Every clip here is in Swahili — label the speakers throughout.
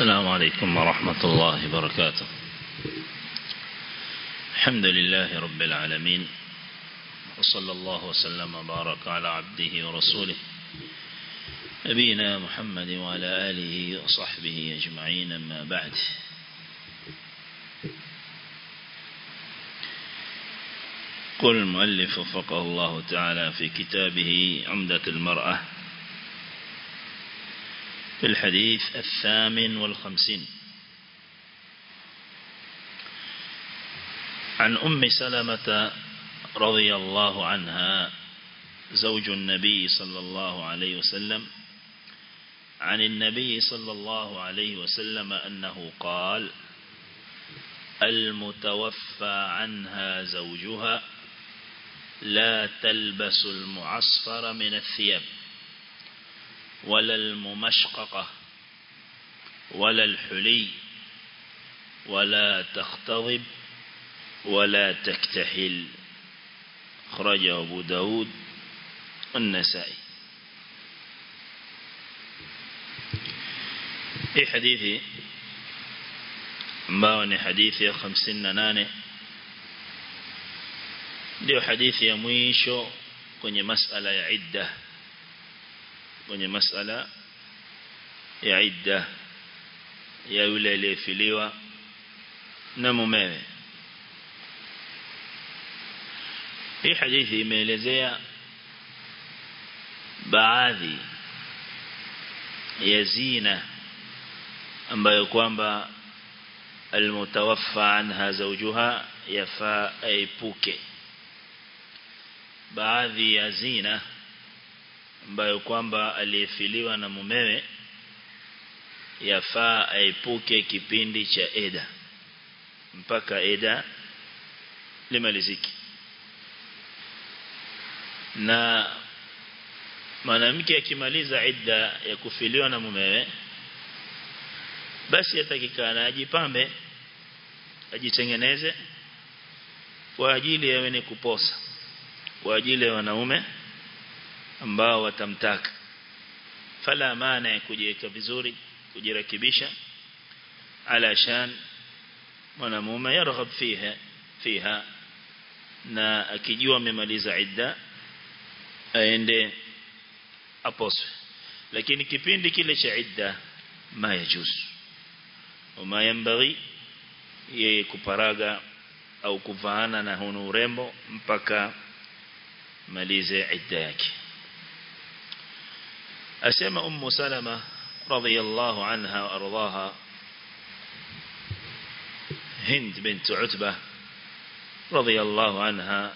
Speaker 1: السلام عليكم ورحمة الله وبركاته. الحمد لله رب العالمين وصلى الله وسلم وبارك على عبده ورسوله نبينا محمد وعلى آله وصحبه أجمعين أما بعد. قل المؤلف وفقه الله تعالى في كتابه عمدة المرأة في الحديث الثامن والخمسين. عن أم سلمة رضي الله عنها زوج النبي صلى الله عليه وسلم عن النبي صلى الله عليه وسلم أنه قال المتوفى عنها زوجها لا تلبس المعصفر من الثياب. ولا الممشققة ولا الحلي ولا تختضب ولا تكتحل. خرج أبو داود النسائي. في حديثي ما هو حديثي خمسين نانه ديو حديثي مويشو كوني مسألة عدة kwenye masala ya idda ya yule aliyefiliwa na mumewe. Hii hadithi imeelezea baadhi ya zina ambayo kwamba almutawaffa anha zawjuha yafaa aipuke baadhi ya zina ambayo kwamba aliyefiliwa na mumewe yafaa aepuke kipindi cha eda mpaka eda limaliziki na mwanamke akimaliza idda ya kufiliwa na mumewe basi atakikana ajipambe ajitengeneze kwa ajili ya wenye kuposa kwa ajili ya wanaume ambao watamtaka. Fala maana ya kujiweka vizuri kujirekebisha. Alashan mwanamume yarghab fiha fiha. Na akijua amemaliza idda aende aposwe lakini kipindi kile cha idda ma yajuzu wama yambaghi yeye kuparaga au kuvaana na hunu urembo mpaka malize idda yake أسمى أم سلمة رضي الله عنها وأرضاها. هند بنت عتبة رضي الله عنها.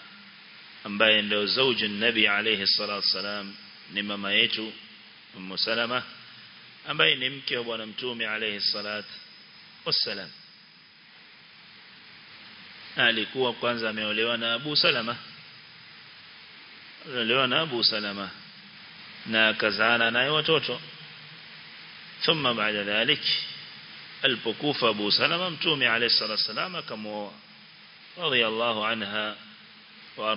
Speaker 1: أم بين لو زوج النبي عليه الصلاة والسلام نما ما يتو أم سلمة. أم بين نمكه ونمتومي عليه الصلاة والسلام. أهلي كوا قوانزا ميوليوانا أبو سلمة. ميوليوانا أبو سلمة, أبو سلمة. Na akazaana naye watoto thumma baada dhalik alipokufa Abu Salama mtume alayhi salatu wasalam akamuoa radiyallahu anha wa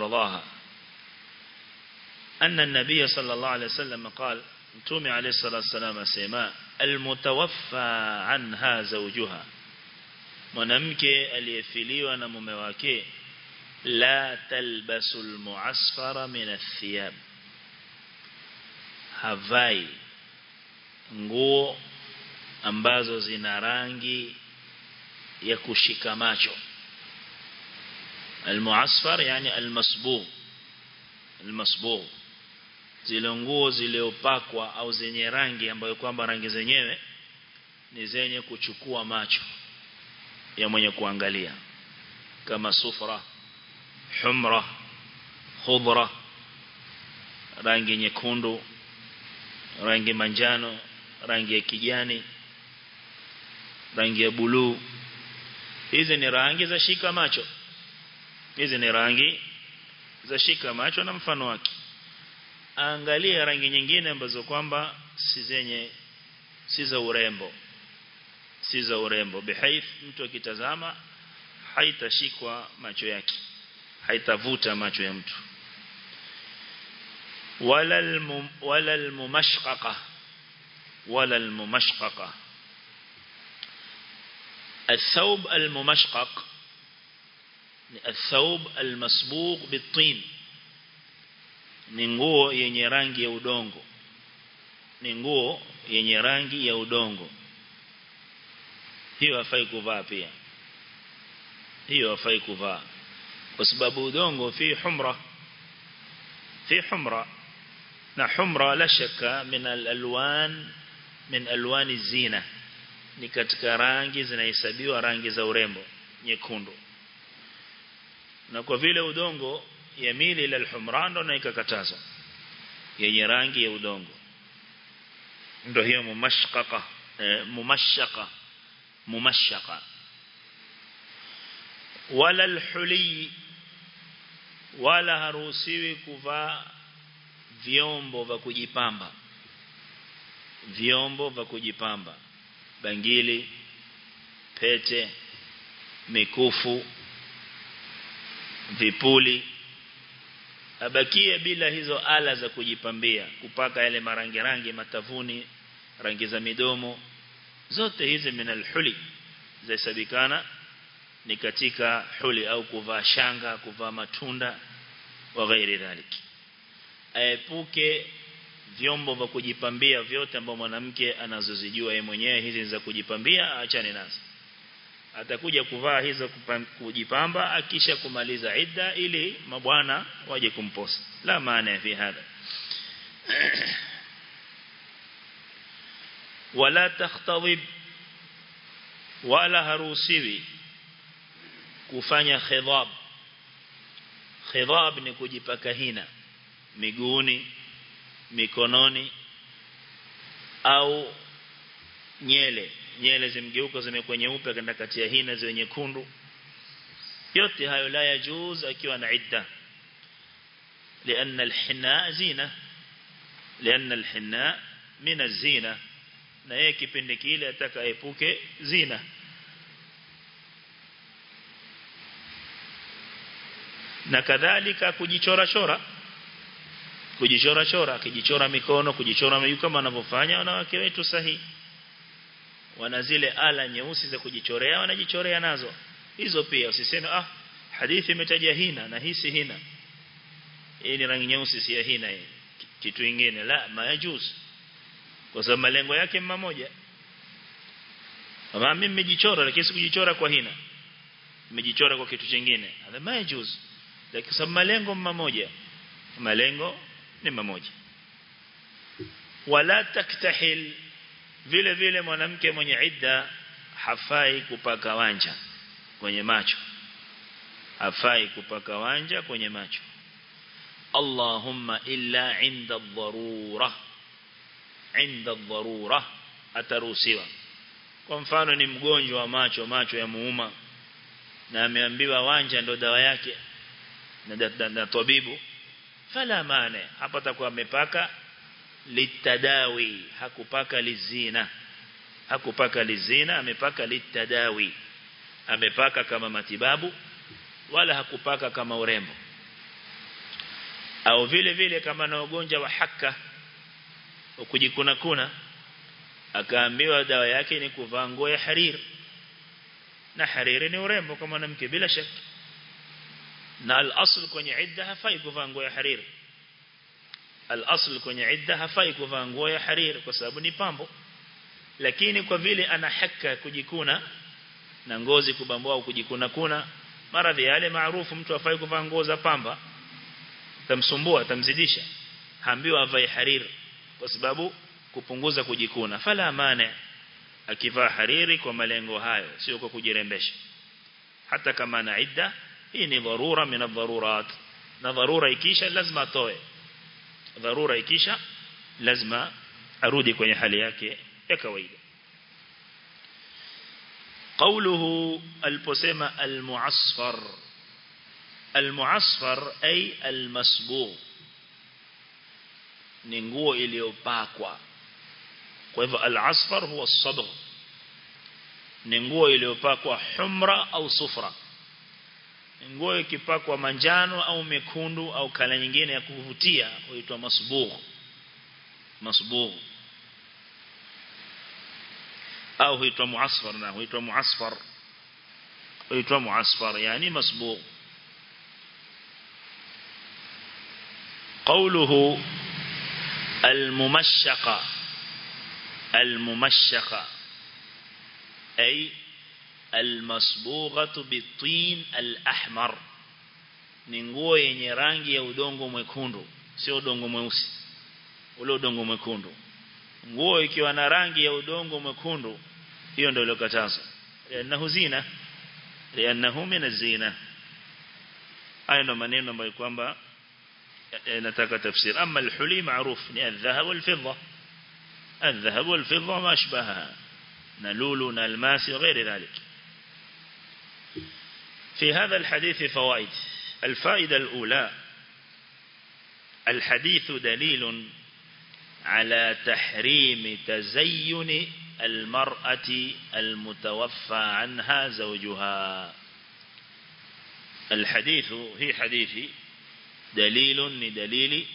Speaker 1: صلى الله عليه وسلم قال متومي عليه الصلاة والسلام سيما المتوفى عنها زوجها mwanamke aliyefiliwa na mume wake la talbasul muasfara min athiyab havai nguo ambazo zina rangi ya kushika macho. Almuasfar yani almasbugh almasbugh zile nguo ziliopakwa au zenye rangi ambayo kwamba rangi zenyewe ni zenye kuchukua macho ya mwenye kuangalia. Kama sufra humra khudra rangi nyekundu rangi manjano rangi ya kijani rangi ya buluu hizi ni rangi za shika macho. Hizi ni rangi za shika macho na mfano wake. Angalia rangi nyingine ambazo kwamba si zenye si za urembo. Si za urembo. Bihaith mtu akitazama haitashikwa macho yake. Haitavuta macho ya mtu ولا ولا الممشققة ولا الممشققة. الثوب الممشقق الثوب المصبوغ بالطين. نقول ينيران يا ودونغو نقول ينيران يا ودونغو هي وفايك وفابيا هي وفايك وفا وسبب ودونغو في حمرة في حمرة na humra la shaka min alwan min alwani zina. Ni katika rangi zinahesabiwa rangi za urembo nyekundu. Na kwa vile udongo yamili ila alhumra ndo na ikakatazwa. Yenye rangi ya udongo. Ndo hiyo mumashqaqa eh, mumashqa mumashqa wala alhuli wala haruhusiwi kuvaa vyombo vya kujipamba. Vyombo vya kujipamba. Bangili pete mikufu vipuli. Abakie bila hizo ala za kujipambia kupaka yale marangi rangi matavuni rangi za midomo. Zote hizi minal huli zaisabikana ni katika huli au kuvaa shanga kuvaa matunda wa ghairi dhalik aepuke vyombo vya kujipambia vyote ambao mwanamke anazozijua yeye mwenyewe hizi za kujipambia aachane nazo. Atakuja kuvaa hizo kujipamba akisha kumaliza idda ili mabwana waje kumposa. La maana fi hada wala takhtadhib wala harusiwi kufanya khidab khidab ni kujipaka hina miguuni mikononi au nyele nyele zimgeuka zimekuwa nyeupe kanda kati ya hina ziwe nyekundu yote hayo la yajuz akiwa na idda لأن الحناء زينة لأن الحناء من الزينة na yeye kipindi kile ataka epuke zina na kadhalika kujichora chora kujichora chora akijichora mikono kujichora miguu kama wanavyofanya wanawake wetu sahi. Wana zile ala nyeusi za kujichorea wanajichorea nazo. Hizo pia usiseme ah hadithi imetaja hina na hisi hina. Hii ni rangi nyeusi si hina hii. Kitu kingine la mayajus kwa sababu malengo yake mmoja kama mimi nimejichora lakini sikujichora kwa hina. Nimejichora kwa kitu kingine hadha mayajus lakini sababu malengo mmoja malengo ni mmoja wala taktahil vile vile mwanamke mwenye idda hafai kupaka wanja kwenye macho. Hafai kupaka wanja kwenye macho. Allahumma illa inda dharura inda dharura ataruhusiwa. Kwa mfano ni mgonjwa wa macho macho ya muuma na ameambiwa wanja ndo dawa yake na, na, na tabibu fala mane hapa atakuwa amepaka litadawi hakupaka lizina. Hakupaka lizina amepaka litadawi. Amepaka kama matibabu wala hakupaka kama urembo. Au vile vile kama na ugonjwa wa haka kujikuna kuna akaambiwa dawa yake ni kuvaa nguo ya hariri na hariri ni urembo kwa mwanamke bila shaka na al-asl kwenye idda hafai kuvaa nguo ya hariri al-asl kwenye idda hafai kuvaa nguo ya hariri kwa sababu ni pambo. Lakini kwa vile ana haka kujikuna na ngozi kubambua au kujikuna kuna maradhi yale maarufu mtu afai kuvaa nguo za pamba tamsumbua tamzidisha haambiwa avae hariri kwa sababu kupunguza kujikuna. Fala maana akivaa hariri kwa malengo hayo sio kwa kujirembesha. Hata kama na idda hii ni dharura min dharurat na dharura ikisha lazima atoe dharura ikisha lazima arudi kwenye hali yake ya kawaida قوله البسمة المعصفر المعصفر أي المسبوغ ننقو إليوباكوا وإذا العصفر هو الصبغ ننقو إليوباكوا حمرة أو صفرة nguo ikipakwa manjano au mekundu au kala nyingine ya kuvutia huitwa masbugh masbugh au huitwa muasfar na huitwa muasfar huitwa muasfar yani masbugh قوله الممشقة الممشقة أي almasbughatu bitin alahmar. Ni nguo yenye rangi ya udongo mwekundu sio udongo mweusi. Ule udongo mwekundu. Nguo ikiwa na rangi ya udongo mwekundu hiyo ndio iliyokatazwa. Lianahu zina. Lianahu min zina. Haya ndo maneno ambayo kwamba nataka tafsiri. Ama alhuli maruf ni adhahab walfidda. Adhahab walfidda ma ashbaha. Na lulu na almasi na ghairi dhalika في هذا الحديث فوائد. الفائدة الأولى الحديث دليل على تحريم تزين المرأة المتوفى عنها زوجها. الحديث هي حديثي دليل دليل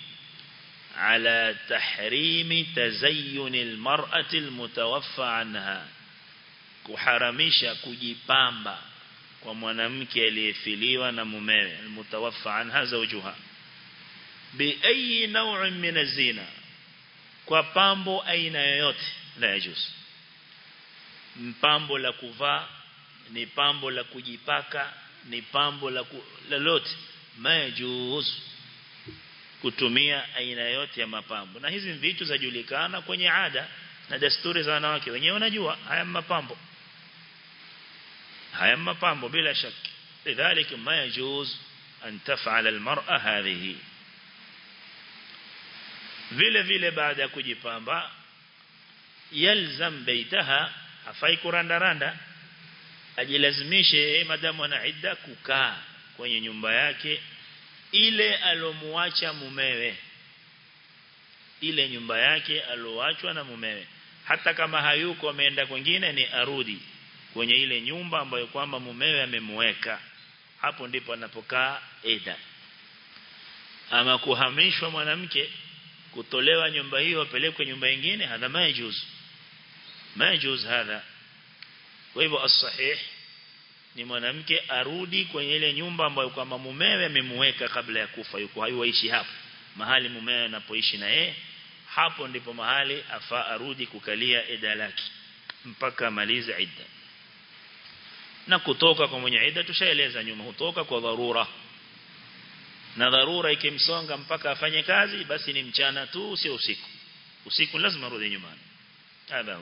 Speaker 1: على تحريم تزين المرأة المتوفى عنها. kuharamisha kujipamba kwa mwanamke aliyefiliwa na mumewe mutawaffa anha zawjuha. Bi ayi naw'in min az-zina kwa pambo aina yoyote la yajuz. Mpambo la kuvaa ni pambo la kujipaka ni pambo la lolote majuz kutumia aina yote ya mapambo. Na hizi vitu zajulikana kwenye ada na desturi za wanawake wenyewe wanajua haya mapambo haya mapambo bila shaka. Idhalik ma yajuz an taf'ala almar'a hadhihi. Vile vile baada ya kujipamba yalzam baitaha hafai kurandaranda ajilazimishe madamu ana idda kukaa kwenye nyumba yake ile alomuacha mumewe ile nyumba yake aloachwa na mumewe. Hata kama hayuko ameenda kwingine ni arudi kwenye ile nyumba ambayo kwamba mumewe amemweka hapo ndipo anapokaa eda. Ama kuhamishwa mwanamke kutolewa nyumba hiyo apelekwe nyumba nyingine hadha majuz majuz hadha. Kwa hivyo as-sahih ni mwanamke arudi kwenye ile nyumba ambayo kwamba mumewe amemweka kabla ya kufa. Yuko hayuishi hapo. Mahali mumewe anapoishi na yeye hapo ndipo mahali afa arudi kukalia eda lake. Mpaka amalize idda na kutoka kwa mwenye idda tushaeleza nyuma hutoka kwa dharura na dharura ikimsonga mpaka afanye kazi basi ni mchana tu sio usiku usiku lazima arudi nyumbani hadha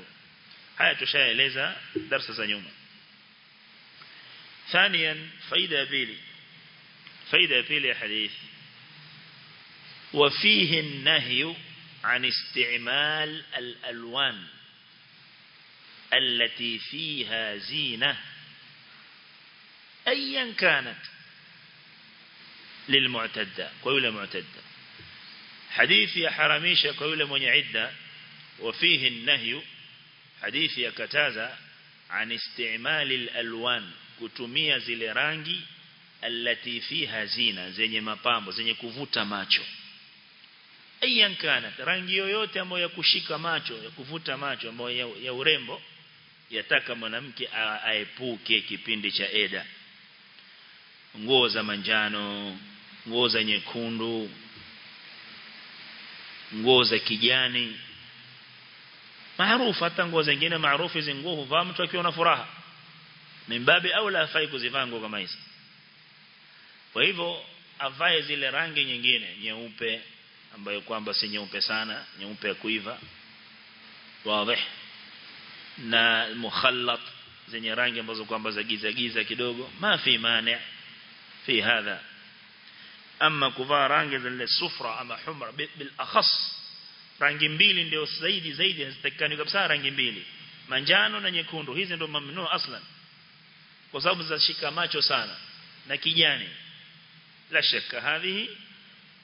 Speaker 1: haya tushaeleza darasa za nyuma ثانيا فايدة بيلي فايدة بيلي حديث وفيه النهي عن استعمال الألوان التي فيها زينة أيا كانت للمعتدة كويلة معتدة حديث يا حرميشة كويلة من عدة وفيه النهي حديث يا كتازة عن استعمال الألوان kutumia zile rangi allati fiha zina zenye mapambo zenye kuvuta macho ayan kana rangi yoyote ambayo ya kushika macho ya kuvuta macho ambayo ya, ya urembo yataka mwanamke aepuke kipindi cha eda nguo za manjano nguo za nyekundu nguo za kijani. Maarufu hata nguo zingine maarufu hizo nguo huvaa mtu akiwa na furaha. Mimbabi au la afai kuzivaa nguo kama hizi. Kwa hivyo avae zile rangi nyingine nyeupe ambayo kwamba si nyeupe sana nyeupe ya kuiva. Wazi. Na mukhallat zenye rangi ambazo kwamba za giza giza kidogo. Ma fi hadha ama kuvaa rangi zile sufra ama humra bil akhas rangi mbili ndio zaidi zaidi hazitakani kabisa rangi mbili manjano na nyekundu hizi ndio mamnu aslan kwa sababu zashika macho sana na kijani la shaka hadhihi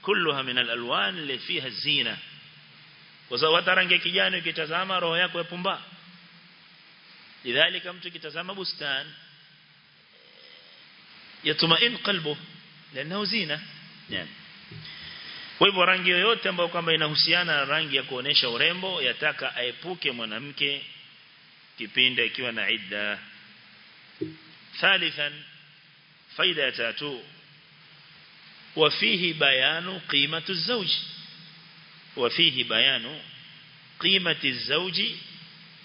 Speaker 1: kulluha min alalwan اللي فيها الزينه kwa sababu hata rangi ya kijani ukitazama roho yako yapumba lidhalika mtu kitazama bustan yatumain qalbu lانه zina yani kwa hivyo rangi yoyote ambayo kwamba inahusiana na rangi ya kuonesha urembo yataka aepuke mwanamke kipindi akiwa na idda ثالثا فايدة تاتو وفيه بيان قيمة الزوج وفيه بيان قيمة الزوج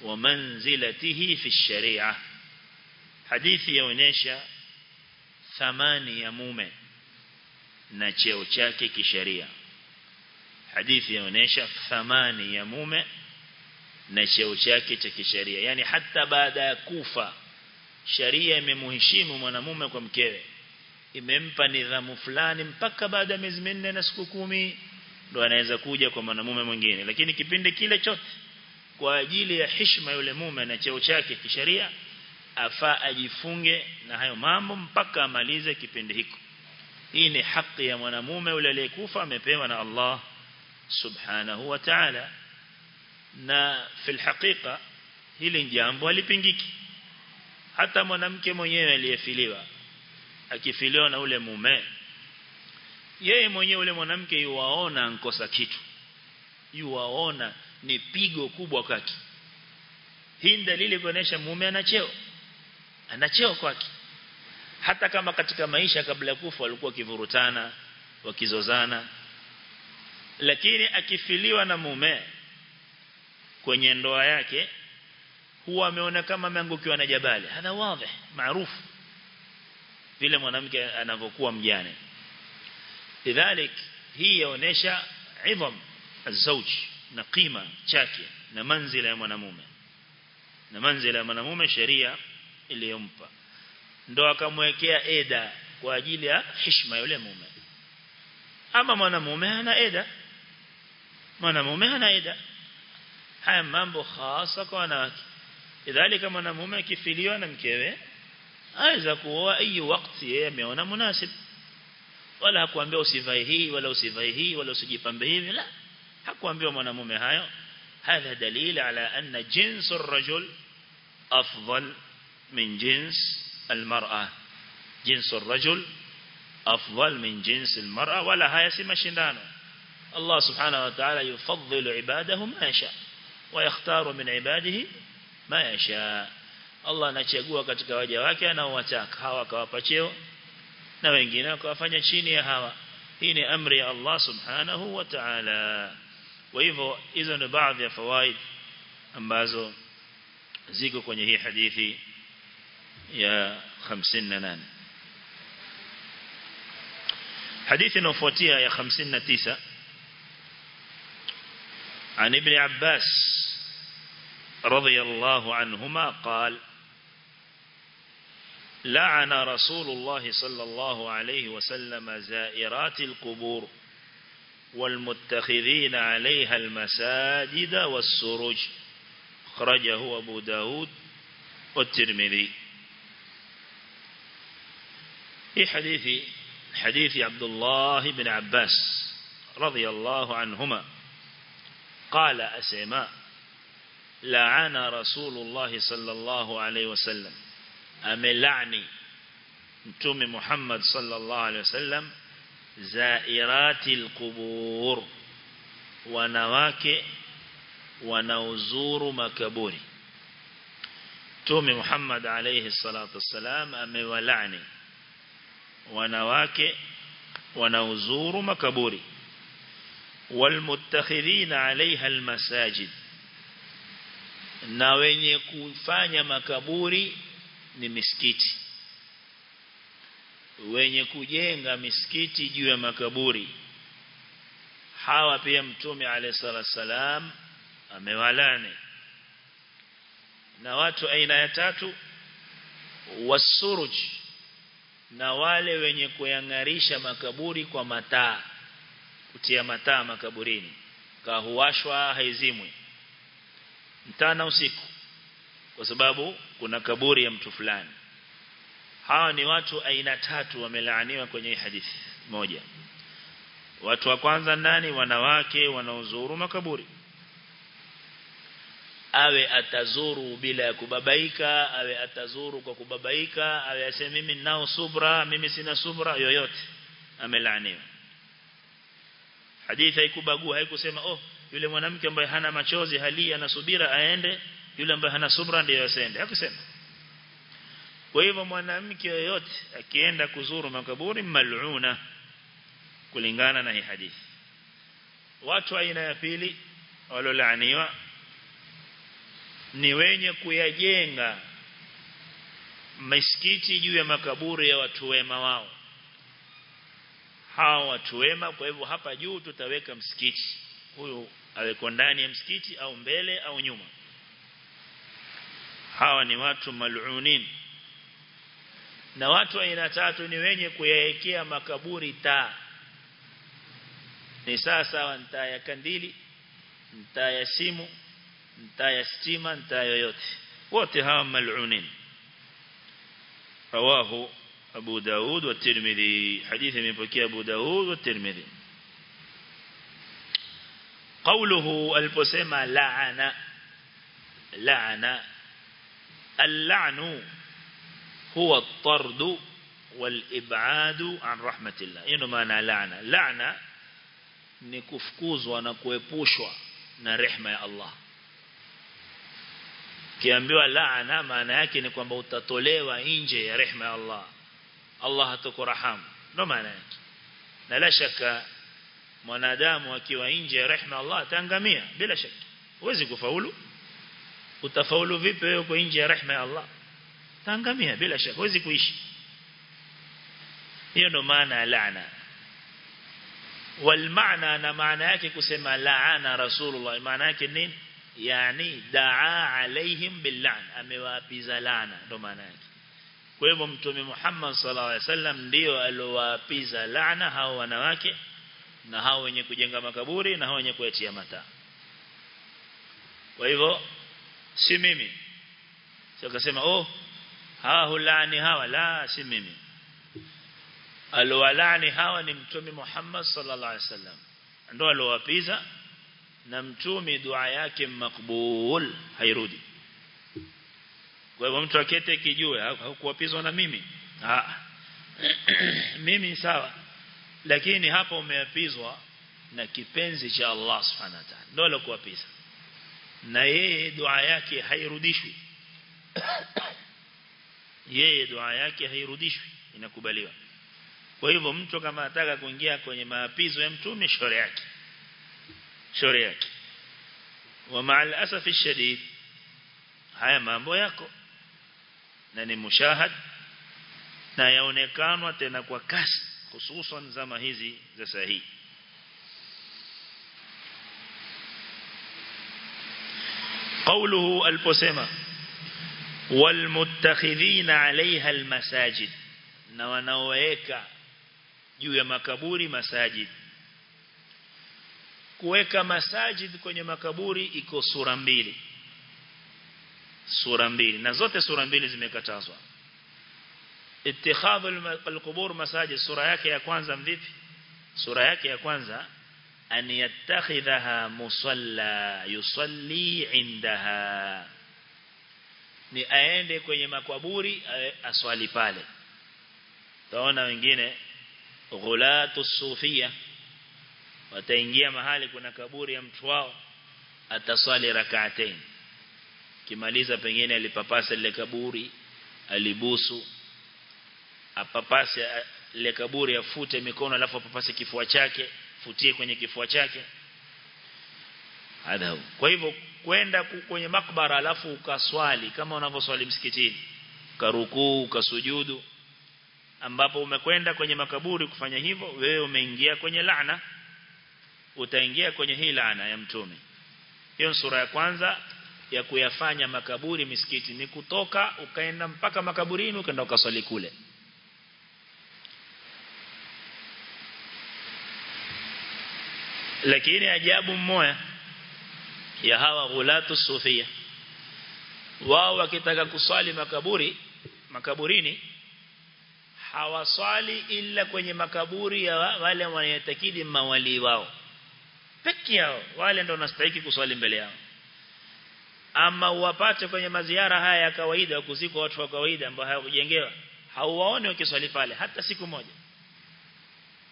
Speaker 1: ومنزلته في الشريعة حديث يونيشا thamani ya mume na cheo chake kisheria. Hadithi inaonyesha thamani ya mume na cheo chake cha kisheria. Yani hata baada ya kufa sharia imemheshimu mwanamume kwa mkewe. Imempa nidhamu fulani mpaka baada ya miezi minne na siku kumi ndo anaweza kuja kwa mwanamume mwingine. Lakini kipindi kile chote kwa ajili ya heshima yule mume na cheo chake kisheria afaa ajifunge na hayo mambo mpaka amalize kipindi hiko. Hii ni haki ya mwanamume yule aliyekufa amepewa na Allah subhanahu wa ta'ala. Na fil haqiqa hili jambo halipingiki. Hata mwanamke mwenyewe aliyefiliwa akifiliwa na ule mume yeye mwenyewe ule mwanamke yuwaona nkosa kitu. Yuwaona ni pigo kubwa kwake. Hii dalili kuonesha mume ana cheo ana cheo kwake. Hata kama katika maisha kabla ya kufa walikuwa kivurutana wakizozana lakini akifiliwa na mume kwenye ndoa yake huwa ameona kama ameangukiwa na jabali. Hadha wazi maarufu vile mwanamke anavyokuwa mjane. Lidhalik hii yaonesha idham azauj na kima chake na manzila ya mwanamume. Na manzila ya mwanamume sheria. Iliyompa ndo akamwekea eda kwa ajili ya heshima yule mume ama mwanamume hana eda mwanamume hana eda haya mambo hasa kwa wanawake idhalika mwanamume akifiliwa na mkewe aweza kuoa ayi wakati yeye ameona munasib wala hakuambia usivae hii wala usivae hii wala usijipambe hivi la hakuambiwa mwanamume hayo هذا دليل على أن جنس الرجل أفضل من جنس المرأة. جنس الرجل أفضل من جنس المرأة ولا هايسي مشندان الله سبحانه وتعالى يفضل عباده ما يشاء ويختار من عباده ما يشاء. الله نتشقوا كتك وجواك أنا وتاك هوا كوابتشيو نوينجينا كوافنا تشيني هوا؟ هنا أمر الله سبحانه وتعالى. وإذا إذن بعض فوائد أمازو زيكو كوني هي حديثي. Ya 58 hadithi inayofuatia ya 59 عن ابن عباس رضي الله عنهما قال لعن رسول الله صلى الله عليه وسلم زائرات القبور والمتخذين عليها المساجد والسروج. خرجه أبو داود والترمذي. في حديث حديث عبد الله بن عباس رضي الله عنهما قال أسماء لعن رسول الله صلى الله عليه وسلم أملعني متوم محمد صلى الله عليه وسلم زائرات القبور wanawake wanaozuru makaburi Mtume Muhammad alayhi salatu wassalam amewalani wanawake wanaozuru makaburi. Walmuttakhidhina alaiha almasajid. Na wenye kufanya makaburi ni misikiti. Wenye kujenga misikiti juu ya makaburi. Hawa pia mtume alayhi salam amewalani. Na watu aina ya tatu wasuruj na wale wenye kuyangarisha makaburi kwa mataa kutia mataa makaburini. Kahuwashwa haizimwi. Mtana usiku kwa sababu kuna kaburi ya mtu fulani. Hawa ni watu aina tatu wamelaaniwa kwenye hadithi moja. Watu wa kwanza nani? Wanawake wanaozuru makaburi awe atazuru bila ya kubabaika awe atazuru kwa kubabaika awe aseme mimi nao subra mimi sina subra yoyote. Amelaaniwa hadithi haikubagua haikusema oh yule mwanamke ambaye hana machozi hali anasubira aende. Yule ambaye hana subra ndiye asende hakusema. Kwa hivyo mwanamke yoyote akienda kuzuru makaburi mal'una kulingana na hii hadithi. Watu aina ya pili walolaaniwa ni wenye kuyajenga misikiti juu ya makaburi ya watu wema wao. Hawa watu wema kwa hivyo hapa juu tutaweka msikiti. Huyu aweko ndani ya msikiti au mbele au nyuma. Hawa ni watu malunin. Na watu aina tatu ni wenye kuyaekea makaburi taa ni sawa sawa ntaa ya kandili ntaa ya simu nta ya stima nta yoyote wote hawa mal'unin rawahu Abu Daud wa Tirmidhi hadithi imepokea Abu Daud wa Tirmidhi قوله aliposema laana laana اللعن هو الطرد والإبعاد عن رحمة الله إنه معنى لعنة لعنة ni kufukuzwa na kuepushwa na rehema ya Allah kiambiwa laana maana yake ni kwamba utatolewa nje ya rehema ya Allah. Allah hatakurahamu ndo maana yake. Na la shaka mwanadamu akiwa nje ya rehema Allah ataangamia bila shaka. Huwezi kufaulu. Utafaulu vipi wewe uko nje ya rehema ya Allah? Taangamia bila shaka. Huwezi kuishi. Hiyo ndo maana laana. والمعنى na maana yake kusema laana rasulullah maana yake yani daa alaihim billan amewaapiza lana ndo maana yake. Kwa hivyo mtume Muhammad sallallahu alaihi wasallam ndio alowaapiza lana hao wanawake na hao wenye kujenga makaburi na hao wenye kuyatia mataa. Kwa hivyo si mimi. Sio kasema oh hawa hulani hawa. La si mimi. Alowalani hawa ni mtume Muhammad sallallahu alaihi wasallam. Ndio alowapiza na mtume dua yake makbul hairudi. Kwa hivyo mtu akete kijue hakuapizwa na mimi. Ah mimi sawa. Lakini hapa umeapizwa na kipenzi cha Allah subhanahu wa ta'ala. Ndio alokuapiza na yeye dua yake hairudishwi. Yeye dua yake hairudishwi inakubaliwa. Kwa hivyo mtu kama ataka kuingia kwenye maapizo ya mtume shore yake shauri yake wa ma'al asafi shadid haya mambo yako na ni mushahad na yaonekanwa tena kwa kasi hususan zama hizi za sahihi قوله البسمة والمتخذين عليها المساجد na wanaoweka juu ya makaburi masajid kuweka masajid kwenye makaburi iko sura mbili sura mbili na zote sura mbili zimekatazwa اتخاذ القبور مساجد sura yake ya kwanza vipi sura yake ya kwanza an yattakhidhaha musalla yusalli indaha ni aende kwenye makaburi aswali pale taona wengine ghulatu sufia wataingia mahali kuna kaburi ya mtu wao ataswali rak'atain kimaliza pengine alipapasa ile kaburi alibusu apapase ile kaburi afute mikono alafu apapase kifua chake futie kwenye kifua chake. Adhabu kwa hivyo kwenda kwenye makbara alafu ukaswali kama unavyoswali msikitini karukuu ukasujudu ambapo umekwenda kwenye makaburi kufanya hivyo wewe umeingia kwenye laana utaingia kwenye hii laana ya mtume. Hiyo sura ya kwanza ya kuyafanya makaburi misikiti. Ni kutoka ukaenda mpaka makaburini ukaenda ukaswali kule. Lakini ajabu mmoja ya hawa ghulatu sufia. Wao wakitaka kuswali makaburi makaburini hawaswali ila kwenye makaburi ya wale wanayetakidi mawali wao peke yao wale ndio wanastahili kuswali mbele yao. Ama uwapate kwenye maziara haya ya kawaida ya kuzikwa watu wa kawaida ambao hawakujengewa hauwaone ukiswali pale hata siku moja.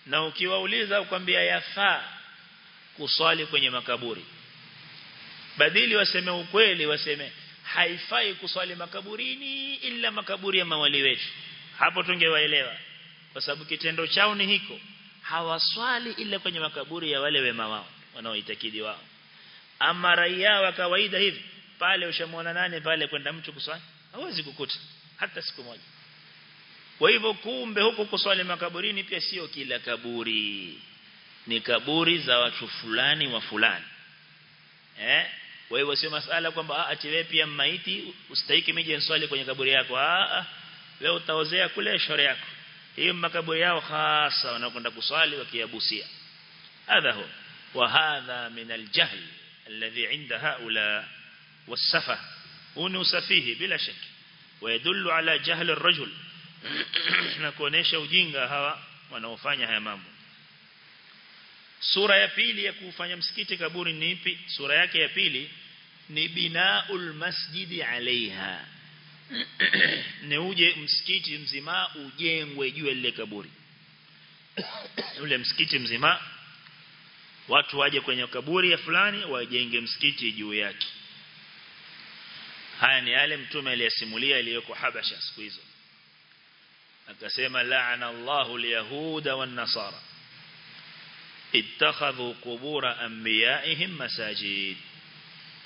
Speaker 1: Na ukiwauliza ukwambia yafaa kuswali kwenye makaburi. Badili waseme ukweli waseme haifai kuswali makaburini ila makaburi ya mawali wetu. Hapo tungewaelewa kwa sababu kitendo chao ni hiko. Hawaswali ila kwenye makaburi ya wale wema wao wanaoitakidi wao. Ama raia wa kawaida hivi pale ushamwona nane pale kwenda mtu kuswali? Hawezi kukuta hata siku moja. Kwa hivyo kumbe huko kuswali makaburini pia sio kila kaburi. Ni kaburi za watu fulani wa fulani. Eh? Kwa hivyo sio masala kwamba ati wewe pia maiti ustahiki mije nswali kwenye kaburi yako. Ah ah wewe utaozea kule shore yako. Hiyo makaburi yao hasa wanakwenda kuswali wakiabusia. Hadha hu wa hadha min aljahl alladhi inda haula wasafa huni usafihi bila shaki ويدل على جهل الرجل na kuonesha ujinga hawa wanaofanya haya mambo sura ya pili ya kufanya msikiti kaburi ni ipi sura yake ya pili ni binaul masjidi alaiha ni uje msikiti mzima ujengwe juu ya lile kaburi ule msikiti mzima watu waje kwenye kaburi ya fulani wajenge msikiti juu yake. Haya ni yale mtume aliyesimulia aliyoko Habasha siku hizo. Akasema la'ana Allahu al-yahuda wan-nasara. Ittakhadhu qubura anbiya'ihim masajid.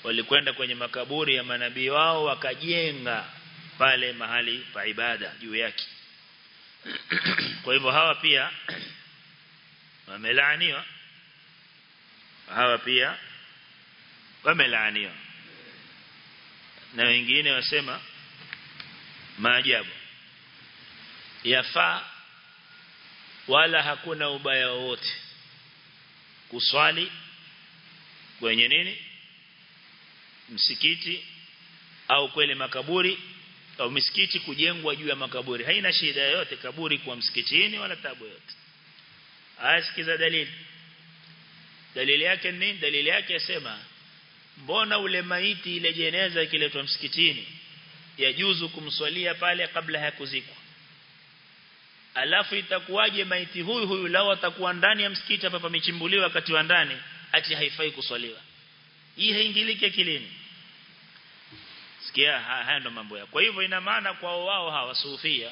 Speaker 1: Walikwenda kwenye makaburi ya manabii wao wakajenga pale mahali pa ibada juu yake. Kwa hivyo hawa pia wamelaaniwa hawa pia wamelaaniwa. Na wengine wasema maajabu. Yafaa wala hakuna ubaya wowote kuswali kwenye nini? Msikiti au kweli makaburi au misikiti kujengwa juu ya makaburi. Haina shida yoyote kaburi kwa msikitini wala tabu yote sikiza dalili dalili yake ni dalili yake yasema mbona ule maiti ile jeneza ikiletwa msikitini yajuzu kumswalia pale kabla ya kuzikwa? Alafu itakuwaje maiti huyu huyu? Lao atakuwa ndani ya msikiti hapa pamechimbuliwa wakati wa ndani ati haifai kuswaliwa. Hii haingiliki kilini sikia haya ndo mambo ya kwa hivyo ina maana kwa wao hawa sufia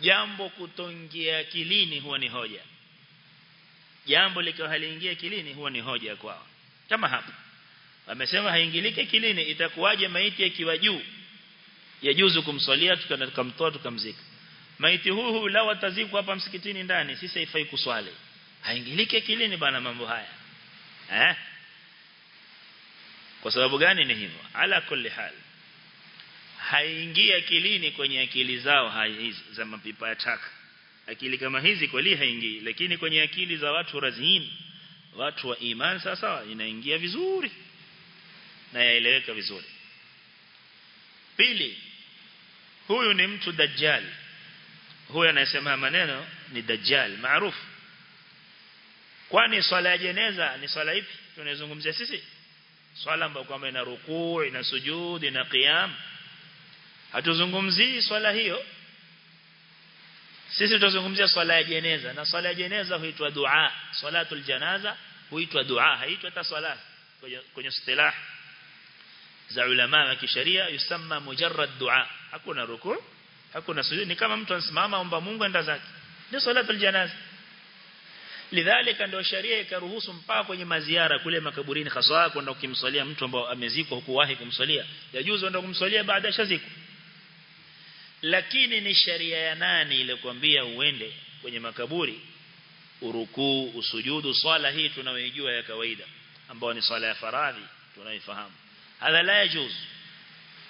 Speaker 1: jambo kutongia kilini huwa ni hoja jambo likiwa haliingia kilini huwa ni hoja kwao. Kama hapa wamesema haingilike kilini itakuwaje maiti ikiwa juu? Yajuzu kumswalia tukamtoa tukamzika. Maiti huu huu lao atazikwa hapa msikitini ndani sisi haifai kuswali. Haingilike kilini bana mambo haya. Eh? Kwa sababu gani ni hivyo? Ala kulli hal. Haingia kilini kwenye akili zao hizi za mapipa ya taka akili kama hizi kweli haingii lakini kwenye akili za watu razim watu wa iman sasa inaingia vizuri na yaeleweka vizuri. Pili huyu ni mtu dajjal. Huyu anayesema maneno ni dajjal maarufu. Kwani swala ya jeneza ni swala ipi? Tunazungumzia sisi. Swala ambayo kwamba ina rukuu ina sujud ina qiyam. Hatuzungumzii swala hiyo sisi tutazungumzia swala ya jeneza na swala ya jeneza huitwa dua. Salatul janaza huitwa dua haitwa hata swala kwenye istilah za ulama wa kisheria yusamma mujarrad dua. Hakuna ruku hakuna sujud ni kama mtu anasimama omba Mungu enda zake. Ndio salatul janaza. Lidhalika ndio sharia ikaruhusu mpaka kwenye maziara kule makaburini haswa kwenda kumsalia mtu ambao amezikwa hukuwahi kumswalia. Yajuzu ndio kumswalia baada ya shaziko lakini ni sharia ya nani ile kuambia uende kwenye makaburi urukuu usujudu swala hii tunayojua ya kawaida ambao ni swala ya faradhi tunaifahamu hadha la yajuz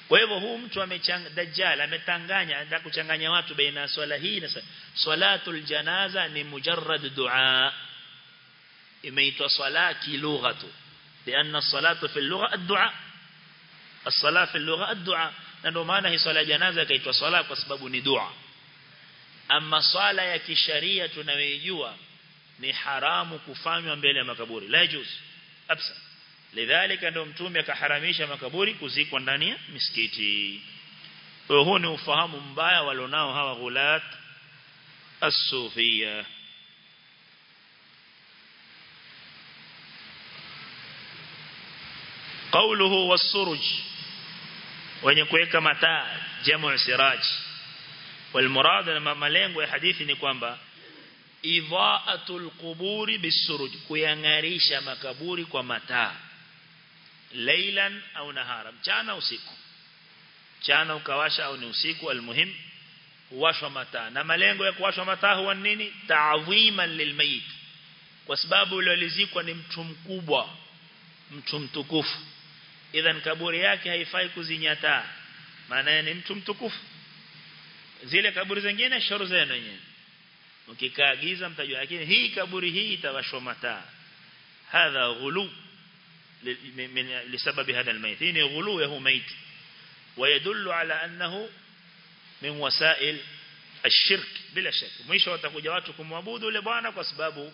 Speaker 1: kwa hivyo huu mtu amechanga dajjal ametanganya anataka kuchanganya watu baina swala hii na swalatul janaza ni mujarrad dua imeitwa swala kilugha tu لأن الصلاة في اللغة الدعاء الصلاة في اللغة الدعاء na ndio maana hii swala ya janaza ikaitwa swala kwa sababu ni dua ama swala ya kisharia tunayojua ni haramu kufanywa mbele ya makaburi la juz absa lidhalika ndio mtume akaharamisha makaburi kuzikwa ndani ya misikiti kwa huu ni ufahamu mbaya walionao hawa ghulat as-sufiyya قوله والسرج wenye kuweka mataa jamu siraj والمراد na malengo ya hadithi ni kwamba idhaatul quburi bisuruj kuyangarisha makaburi kwa mataa lailan au nahara mchana usiku mchana ukawasha au ni usiku almuhim huwashwa mataa na malengo ya kuwashwa mataa huwa nini ta'dhiman lilmayit kwa sababu yule alizikwa ni mtu mkubwa mtu mtukufu idhan kaburi yake haifai kuzinyataa maana ni mtu mtukufu zile kaburi zingine shauri zenu wenyewe ukikaagiza mtajua lakini hii kaburi hii itawashwa mataa hadha ghulu لسبب هذا الميت هنا غلو له ميت ويدل على أنه من وسائل الشرك بلا شك mwisho watakuja watu kumwabudu yule bwana kwa sababu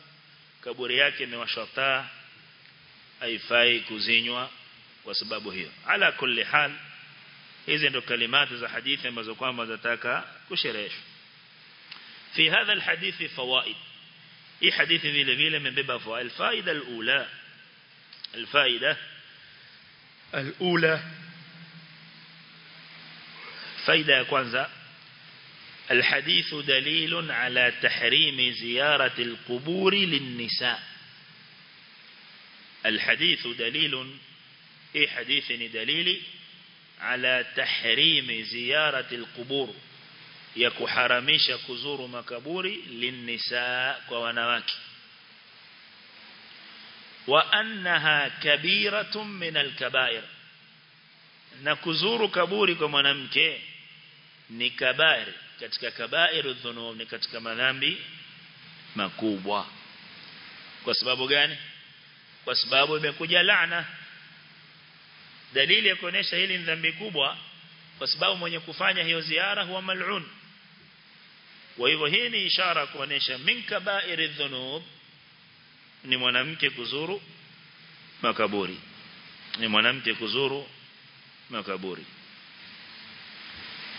Speaker 1: kaburi yake imewashwa taa haifai kuzinywa Kwa sababu hiyo ala kulli hal hizi ndo kalimati za hadithi ambazo kwamba zataka kushereheshwa في هذا الحديث فوائد اي حديث vile vile imebeba fawaid الفائده الاولى الفائده الاولى فائده ya kwanza الحديث دليل على تحريم زيارة القبور للنساء الحديث دليل hii hadithi ni dalili ala tahrimi ziyarati alqubur ya kuharamisha kuzuru makaburi linisa kwa wanawake. Wa annaha kabiratun min alkabair na kuzuru kaburi kwa mwanamke ni kabair katika kabairu dhunub ni katika madhambi makubwa. Kwa sababu gani? Kwa sababu imekuja laana dalili ya kuonesha hili ni dhambi kubwa kwa sababu mwenye kufanya hiyo ziara huwa mal'un. Kwa hivyo hii ni ishara kuonesha min kaba'iri dhunub ni mwanamke kuzuru makaburi. Ni mwanamke kuzuru makaburi.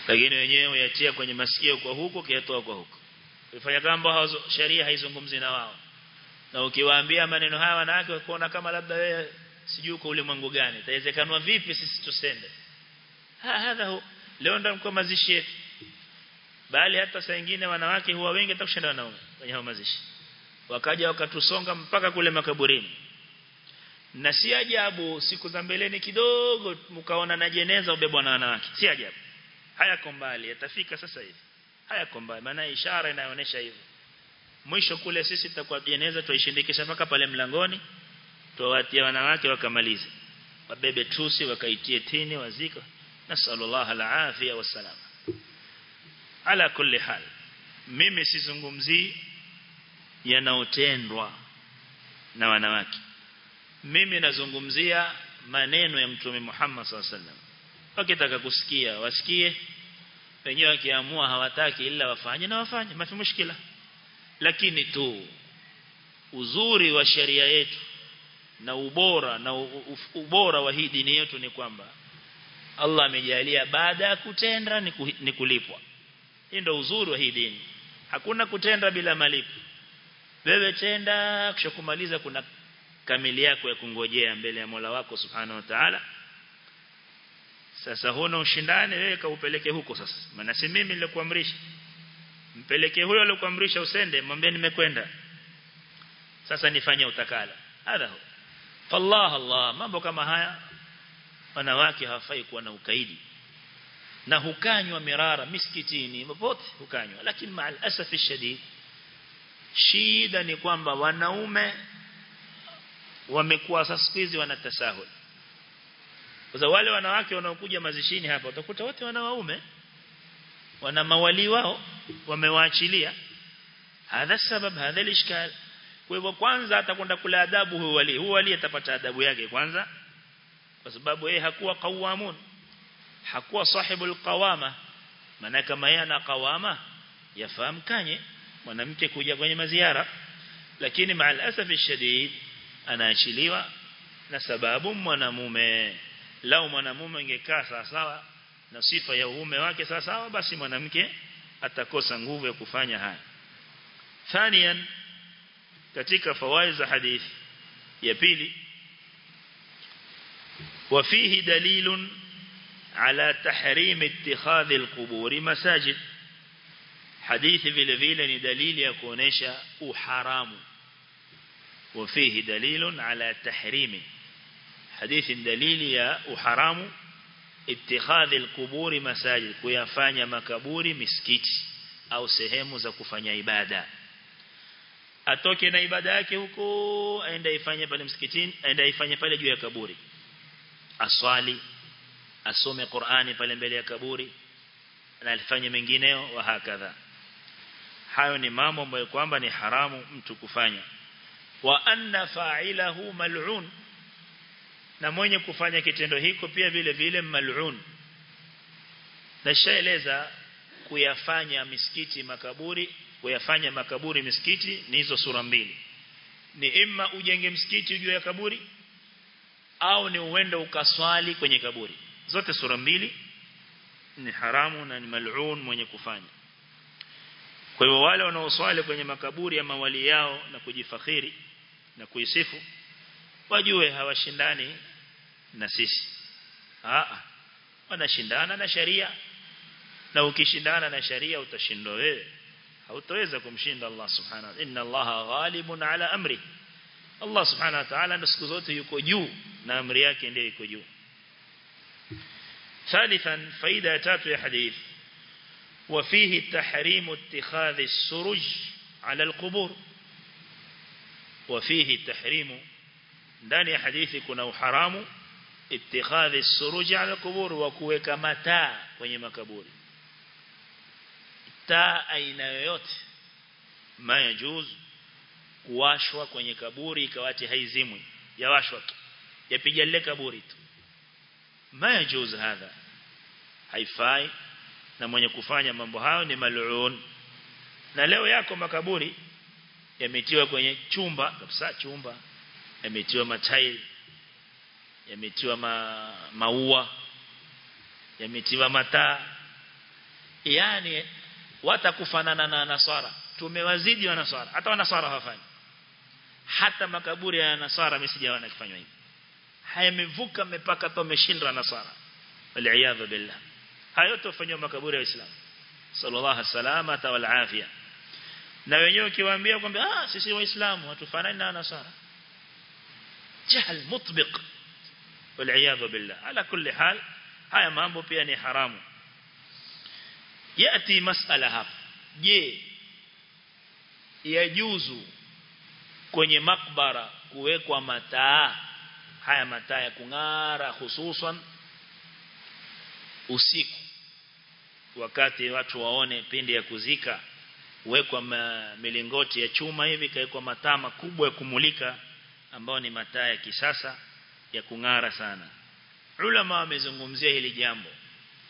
Speaker 1: Lakini wenyewe yatia kwenye masikio kwa huko kiatoa kwa huko. Ifanya kama sheria haizungumzi na wao. Na ukiwaambia maneno haya wanawake wakuona kama labda wewe sijui uko ulimwengu gani. Itawezekana vipi sisi tusende? Ha hadha leo ndo mko mazishi yetu. Bali hata saa nyingine wanawake huwa wengi hata kushinda wanaume kwenye hao mazishi. Wakaja wakatusonga mpaka kule makaburini. Na si ajabu siku za mbeleni kidogo mkaona na jeneza ubebwa na wanawake. Si ajabu. Hayako mbali yatafika sasa hivi. Hayako mbali. Maana ishara inaonyesha hivyo. Mwisho kule sisi tutakuwa jeneza tuishindikisha mpaka pale mlangoni tuwatie wanawake wakamalize. Wabebe tusi wakaitie tini wazika nasallallahu alafia wasalama ala kulli hal mimi sizungumzii yanaotendwa na wanawake. Mimi nazungumzia maneno ya mtume Muhammad sallallahu alaihi wasallam. Wakitaka kusikia wasikie. Wenyewe wakiamua hawataki ila wafanye na wafanye. Mafi mushkila. Lakini tu uzuri wa sheria yetu na ubora na ubora wa hii dini yetu ni kwamba Allah amejalia baada ya kutenda ni kulipwa. Hii ndio uzuri wa hii dini. Hakuna kutenda bila malipo. Wewe tenda kisha kumaliza kuna kamili yako ya kungojea mbele ya Mola wako Subhanahu wa Ta'ala. Sasa huna ushindani wewe kaupeleke huko sasa. Maana si mimi nilikuamrisha. Mpeleke huyo aliyokuamrisha usende mwambie nimekwenda. Sasa nifanye utakala. Hadha fallah Allah. Mambo kama haya wanawake hawafai kuwa na ukaidi. Na hukanywa mirara misikitini popote hukanywa. Lakini maal asafi shadid shida ni kwamba wanaume wamekuwa sasa hizi wanatasahul kwa wale wanawake wanaokuja mazishini hapa utakuta wote wana waume wana mawali wao wamewaachilia. Hadha sabab hadha lishkal kwa hivyo kwanza atakwenda kula adabu huyo wali. Huyo wali atapata adabu yake kwanza. Kwa sababu yeye hakuwa qawamun hakuwa sahibul qawama. Maana kama yeye ana qawama yafahamu kanye mwanamke kuja kwenye maziara. Lakini maal asafi shadid anaachiliwa na sababu mwanamume. Lao mwanamume angekaa sawa sawa na sifa ya uume wake sawa sawa basi mwanamke atakosa nguvu ya kufanya haya. Thanian katika fawaid za hadithi ya pili وفيه دليل على تحريم اتخاذ القبور مساجد حديث vile vile ni dalili ya kuonesha uharamu وفيه دليل على تحريم حديث دليل يا uharamu اتخاذ القبور مساجد kuyafanya makaburi misikiti au sehemu za kufanya ibada atoke na ibada yake huko aende ifanye pale msikitini aende ifanye pale juu ya kaburi. Aswali asome Qur'ani pale mbele ya kaburi na alifanye mengineo wa hakadha. Hayo ni mambo ambayo kwamba ni haramu mtu kufanya. Wa anna fa'ilahu mal'un na mwenye kufanya kitendo hiko pia vile vile mal'un. Na shaeleza kuyafanya misikiti makaburi kuyafanya makaburi misikiti ni hizo sura mbili. Ni imma ujenge msikiti juu ya kaburi au ni uende ukaswali kwenye kaburi. Zote sura mbili ni haramu na ni mal'un mwenye kufanya. Kwa hivyo wale wanaoswali kwenye makaburi ya mawali yao na kujifakhiri na kuisifu wajue hawashindani na sisi. Ah wanashindana na sharia na ukishindana na sharia utashindwa wewe hautaweza kumshinda Allah subhanahu inna Allah ghalibun ala amri Allah subhanahu wa ta'ala siku zote yuko juu na amri yake ndiyo iko juu ثالثا فائدة تاتو يا حديث وفيه تحريم اتخاذ السرج على القبور وفيه تحريم ndani ya hadithi kuna uharamu ittikhadhi suruji ala kubur wa kuweka mataa kwenye makaburi taa aina yoyote. Mayajuz kuwashwa kwenye kaburi ikawati haizimwi. Yawashwa tu. Yapiga lile kaburi tu. Mayajuz hadha? Haifai. Na mwenye kufanya mambo hayo ni mal'un. Na leo yako makaburi yametiwa kwenye chumba kabisa chumba. Yametiwa matairi. Yametiwa ma, maua. Yametiwa mataa. Yani watakufanana na nasara. Tumewazidi wa nasara. Hata wanasara hawafanyi. Hata makaburi ya nasara msijaona kufanywa hivi hayamevuka mipaka hata wameshinda nasara. Waliaadha billah. Hayo tofanywa makaburi ya Uislamu. Sallallahu alaihi wasallam afia. Na wenyewe ukiwaambia kwamba ah sisi waislamu hatufanani na nasara. Jahl mutbiq. Waliaadha billah. Ala kulli hal haya mambo pia ni haramu yati masala hapa. Je yajuzu kwenye makbara kuwekwa mataa haya mataa ya kung'ara hususan usiku wakati watu waone pindi ya kuzika wekwa milingoti ya chuma hivi kawekwa mataa makubwa ya kumulika ambao ni mataa ya kisasa ya kung'ara sana. Ulama wamezungumzia hili jambo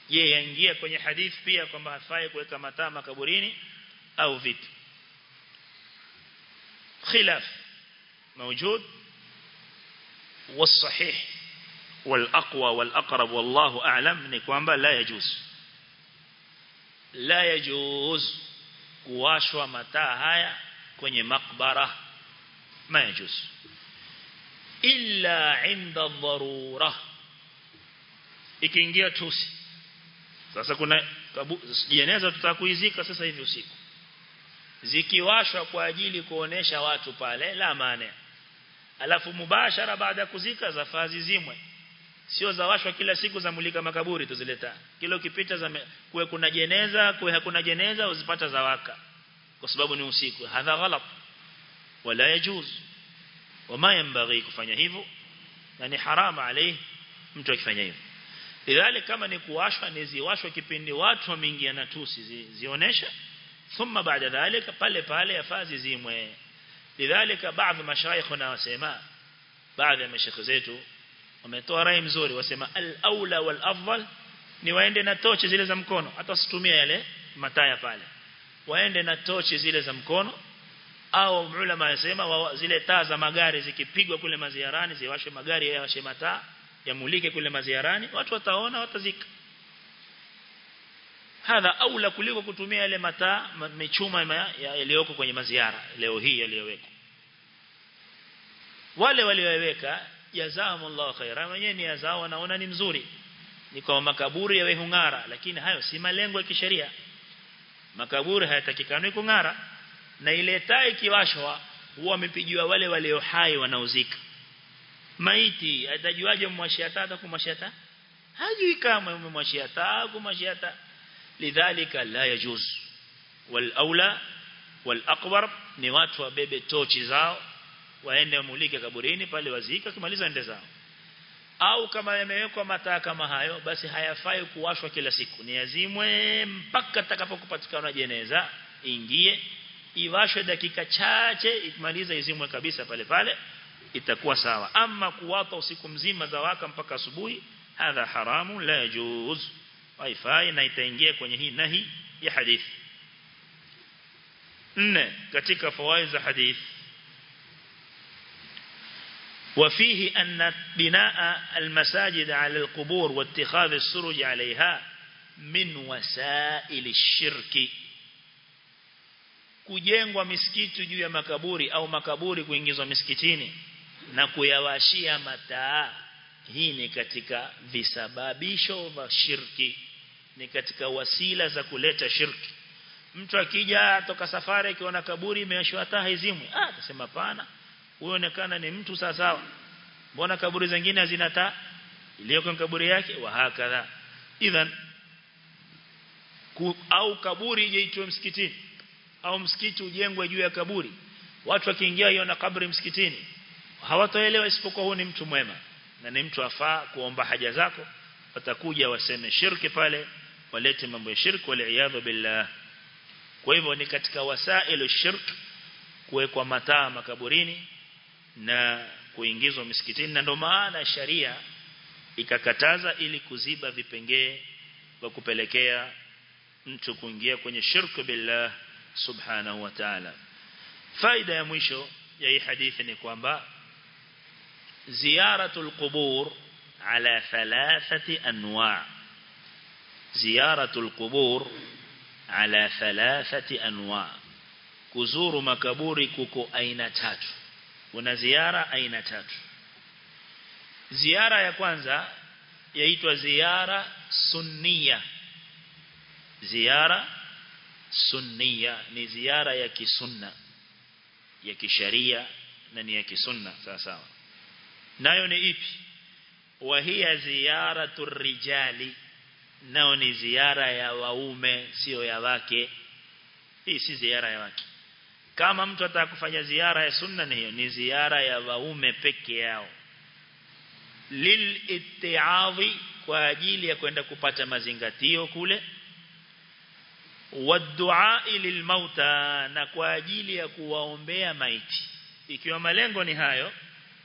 Speaker 1: je yaingia kwenye hadith pia kwamba hafai kuweka mataa makaburini au vipi khilaf موجود والصحيح والأقوى والأقرب والله أعلم ni kwamba la yajuz la yajuz kuwashwa mataa haya kwenye makbara ma yajuz illa inda dharura ikiingia tusi sasa kuna jeneza tutakuizika sasa hivi usiku. Zikiwashwa kwa ajili kuonesha watu pale la maana. Alafu mubashara baada ya kuzika zafazi zimwe. Sio zawashwa kila siku za mulika makaburi tuzileta kila ukipita za kuwe kuna jeneza kuwe hakuna jeneza uzipata zawaka. Kwa sababu ni usiku. Hadha ghalat. Wala yajuz. Wama yanbaghi kufanya hivyo. Na ni harama alayhi mtu akifanya hivyo idhali kama ni kuwashwa ni ziwashwa kipindi watu wameingia na tusi zi, zionesha thumma baada dhalika pale pale yafazi zimwe lidhalika baadhi mashayikhuna wasema baadhi ya mashayikh zetu wametoa rai mzuri wasema al-aula wal afdal ni waende na tochi zile za mkono. Hata usitumie yale mataya pale. Waende na tochi zile za mkono. Au ulama yasema wa, zile taa za magari zikipigwa kule maziarani ziwashwe magari yawashe mataa yamulike kule maziarani watu wataona watazika. Hadha aula kuliko kutumia yale mataa mechuma yaliyoko kwenye maziara leo hii yaliyowekwa. Wale walioweka jazakumullahu khairan wenyewe ni yazao wanaona ni mzuri. Ni kwa makaburi yawe hungara lakini hayo si malengo ya kisheria. Makaburi hayatakikani kungara na ile taa ikiwashwa huwa wamepigiwa wale walio hai wanaozika maiti atajuaje mwashiata taa kumwashia taa hajui kama umemwashia taa kumwashia taa lidhalika la yajuz. Wal aula wal aqwar ni watu wabebe tochi zao waende wamulike kaburini pale wazika kimaliza ende zao. Au kama yamewekwa mataa kama hayo basi hayafai kuwashwa kila siku. Ni azimwe mpaka atakapokupatikana jeneza ingie iwashwe dakika chache ikimaliza izimwe kabisa pale pale itakuwa sawa ama kuwapa usiku mzima za waka mpaka asubuhi hadha haramu la yajuz haifai na itaingia kwenye hii nahi ya hadithi nne katika fawaid za hadithi وفيه أن بناء المساجد على القبور واتخاذ السرج عليها من وسائل الشرك kujengwa misikiti juu ya makaburi au makaburi kuingizwa misikitini na kuyawashia mataa. Hii ni katika visababisho vya shirki ni katika wasila za kuleta shirki. Mtu akija toka safari akiona kaburi imeashwa taa hizimwi ah atasema pana huonekana ni mtu sawa sawa. Mbona kaburi zingine hazina taa? Iliyoko kaburi yake wa hakadha. Idhan au kaburi ije itwe msikitini au msikiti ujengwe juu ya kaburi. Watu wakiingia iona kaburi msikitini hawataelewa isipokuwa huu ni mtu mwema. Na ni mtu afaa kuomba haja zako watakuja waseme shirki pale walete mambo ya shirki wal billah. Kwa hivyo ni katika wasailu shirk kuwekwa mataa makaburini na kuingizwa misikitini. Na ndio maana sharia ikakataza ili kuziba vipengee vya kupelekea mtu kuingia kwenye shirku billah subhanahu wa ta'ala. Faida ya mwisho ya hii hadithi ni kwamba ziyaratul qubur ala thalathati anwa' ziyaratul qubur ala thalathati anwa' kuzuru makaburi kuko aina tatu. Kuna ziara aina tatu. Ziara ya kwanza yaitwa ziara sunniya. Ziara sunniya ni ziara ya kisunna ya kisharia na ni ya kisunna sawa sawa nayo ni ipi? Wa hiya ziyaratu rijali. Nao ni ziara ya waume sio ya wake. Hii si ziara ya wake. Kama mtu ataka kufanya ziara ya sunna ni hiyo ni ziara ya waume peke yao. Lil itti'adhi kwa ajili ya kwenda kupata mazingatio kule. Wadua lilmauta na kwa ajili ya kuwaombea maiti. Ikiwa malengo ni hayo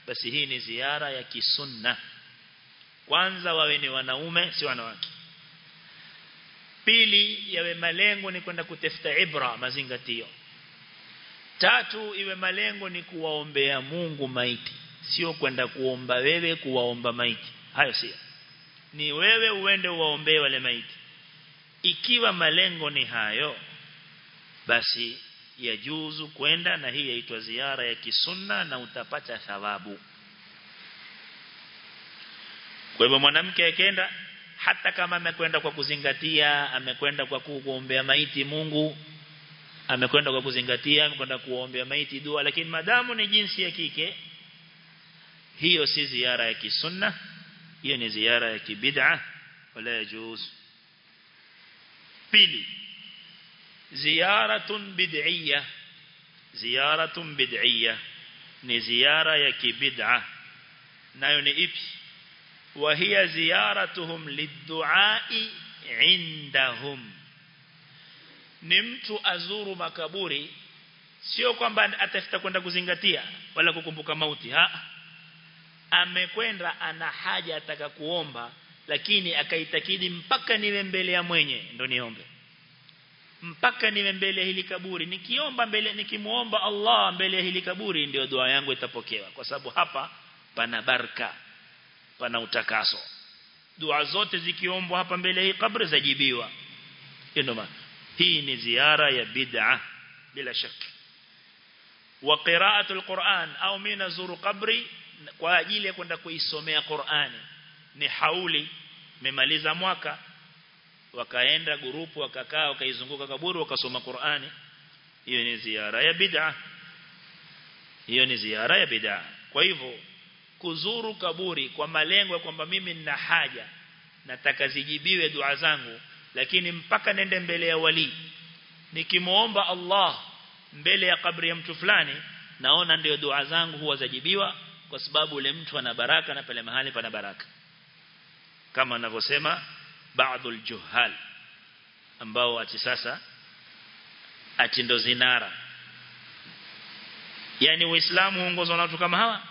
Speaker 1: basi hii ni ziara ya kisunna. Kwanza wawe ni wanaume si wanawake. Pili yawe malengo ni kwenda kutafuta ibra mazingatio. Tatu iwe malengo ni kuwaombea Mungu maiti. Sio kwenda kuomba wewe kuwaomba maiti. Hayo sio. Ni wewe uende uwaombee wale maiti. Ikiwa malengo ni hayo basi yajuzu kwenda na hii yaitwa ziara ya kisunna na utapata thawabu. Kwa hivyo mwanamke akienda hata kama amekwenda kwa kuzingatia amekwenda kwa kuombea maiti Mungu amekwenda kwa kuzingatia amekwenda kuombea maiti dua lakini madamu ni jinsi ya kike hiyo si ziara ya kisunna hiyo ni ziara ya kibid'a wala yajuz pili ziyaratun bid'iyya. Ziyaratun bid'iyya. Ni ziyara ya kibid'a. Nayo ni ipi? Wa hiya ziyaratuhum lidduai indahum. Ni mtu azuru makaburi sio kwamba atafuta kwenda kuzingatia wala kukumbuka mauti ha? Amekwenda ana haja ataka kuomba lakini akaitakidi mpaka niwe mbele ya mwenye ndo niombe mpaka niwe mbele hili kaburi. Nikiomba mbele nikimuomba Allah mbele hili kaburi ndio dua yangu itapokewa. Kwa sababu hapa pana baraka pana utakaso. Dua zote zikiombwa hapa mbele hii kaburi zajibiwa. Ndio hii ni ziara ya bid'a bila shaka. Wa qira'atul Qur'an au mimi nazuru kabri kwa ajili ya kwenda kuisomea Qur'ani. Ni hauli memaliza mwaka wakaenda grupu wakakaa wakaizunguka kaburi wakasoma Qur'ani. Hiyo ni ziara ya bid'a. Hiyo ni ziara ya bid'a. Kwa hivyo kuzuru kaburi kwa malengo ya kwamba mimi nina haja nataka zijibiwe dua zangu lakini mpaka nende mbele ya wali nikimuomba Allah mbele ya kabri ya mtu fulani naona ndio dua zangu huwa zajibiwa kwa sababu ule mtu ana baraka na pale mahali pana baraka. Kama anavyosema baadhi juhal ambao ati sasa ati ndo zinara. Yani uislamu huongozwa na watu kama hawa?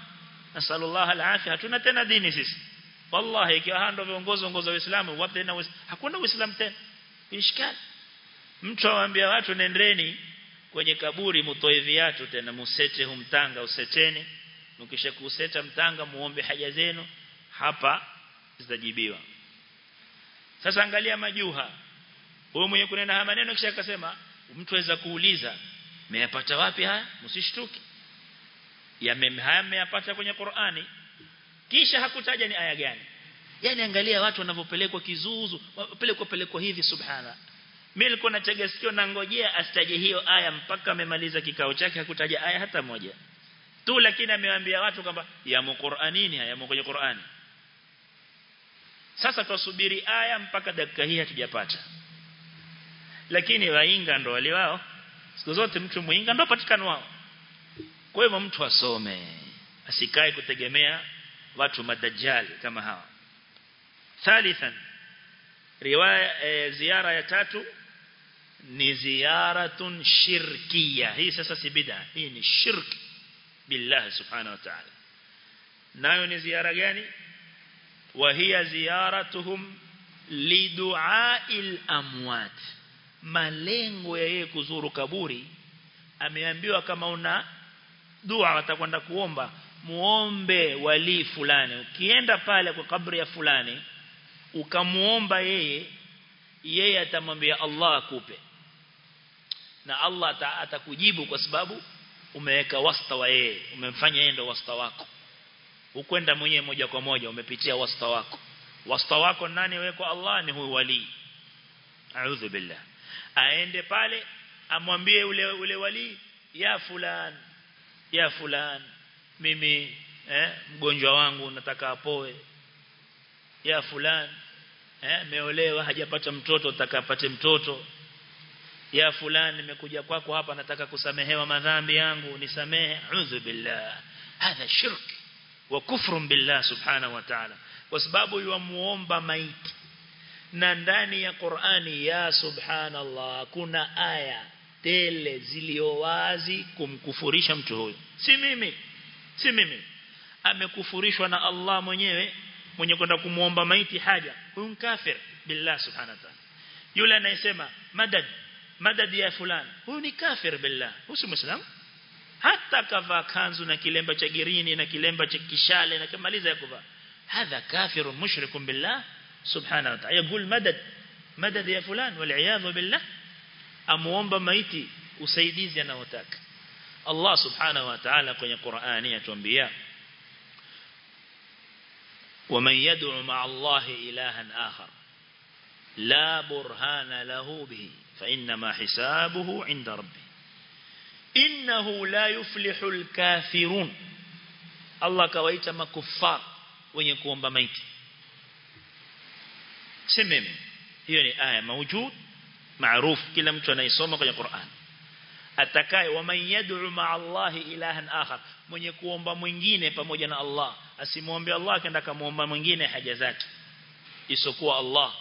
Speaker 1: Nasallallahu alafia hatuna tena dini sisi. Wallahi ikiwa hapo ndio viongozi ongoza uislamu wapi tena hakuna uislamu tena. Ishkali mtu awaambia watu nendeni kwenye kaburi mtoe viatu tena musete humtanga useteni. Mkisha kuseta mtanga muombe haja zenu hapa zitajibiwa sasa angalia majuha. Huyo mwenye kunena haya maneno kisha akasema mtu aweza kuuliza mmeyapata wapi haya? Msishtuki yamemhayapata kwenye Qur'ani. Kisha hakutaja ni aya gani. Yani angalia watu wanavyopelekwa kizuzu wapelekwa pelekwa hivi subhana mimi nilikuwa natega sikio na ngojea asitaje hiyo aya mpaka amemaliza kikao chake hakutaja aya hata moja. Tu lakini amewaambia watu kwamba yamo Qur'anini hayamo kwenye Qur'ani sasa tusubiri aya mpaka dakika hii hatujapata. Lakini wainga ndo wale wao. Siku zote mtu muinga ndo patikana wao. Kwa hivyo mtu asome. Asikae kutegemea watu madajali kama hawa. Thalithan riwaya e, ziara ya tatu ni ziaratun shirkia hii sasa si bid'a. Hii ni shirki billah subhanahu wa ta'ala. Nayo ni ziara gani wa hiya ziyaratuhum lidu'ail amwat. Malengo ya yeye kuzuru kaburi ameambiwa kama una dua watakwenda kuomba muombe wali fulani. Ukienda pale kwa kabri ya fulani ukamuomba yeye yeye atamwambia Allah akupe. Na Allah atakujibu kwa sababu umeweka wasta wa yeye umemfanya yeye ndo wasta wako ukwenda mwenyewe moja kwa moja umepitia wasta wako. Wasta wako nani? Wewe kwa Allah ni huyu wali a'udhu billah. Aende pale amwambie ule ule wali ya fulan ya fulan mimi eh, mgonjwa wangu nataka apoe. Ya fulan eh meolewa hajapata mtoto nataka apate mtoto. Ya fulani nimekuja kwako hapa nataka kusamehewa madhambi yangu nisamehe. A'udhu billah. Hadha shirk wa kufrun billah subhanahu wa ta'ala. Kwa sababu yuamuomba maiti. Na ndani ya Qur'ani ya subhanallah kuna aya tele zilio wazi kumkufurisha mtu huyo si mimi. Si mimi. Amekufurishwa na Allah mwenyewe mwenye kwenda kumuomba maiti haja. Huyu kafir. Billah subhanahu wa ta'ala. Yule anayesema madad madad ya fulani. Huyu ni kafir billah. Huyu si hata kavaa kanzu na kilemba cha girini na kilemba cha kishale na kamaliza kuvaa hadha kafir mushrik billah subhanahu wa ta'ala yaqul madad madad ya fulani wal iyadhu billah amuomba maiti usaidizi anaotaka Allah subhanahu wa ta'ala kwenye Qur'ani atuambia ومن يدعو مع الله إلها آخر لا برهان له به فإنما حسابه عند ربه innahu la yuflihu alkafirun. Allah kawaita makufar wenye kuomba maiti. Semem hiyo ni aya maujud maarufu kila mtu anaisoma kwenye Qur'an. Atakaye waman yad'u ma'a Allah ilahan akhar mwenye kuomba mwingine pamoja na Allah asimwombe Allah kenda kamaomba mwingine haja zake isokuwa Allah.